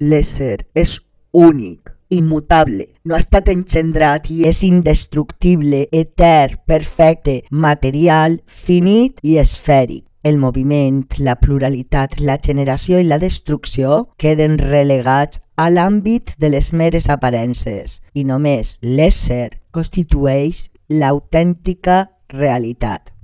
L'ésser és únic, immutable, no ha estat engendrat i és indestructible, etern, perfecte, material, finit i esfèric. El moviment, la pluralitat, la generació i la destrucció queden relegats a l'àmbit de les meres aparences i només l'ésser constitueix l'autèntica realitat.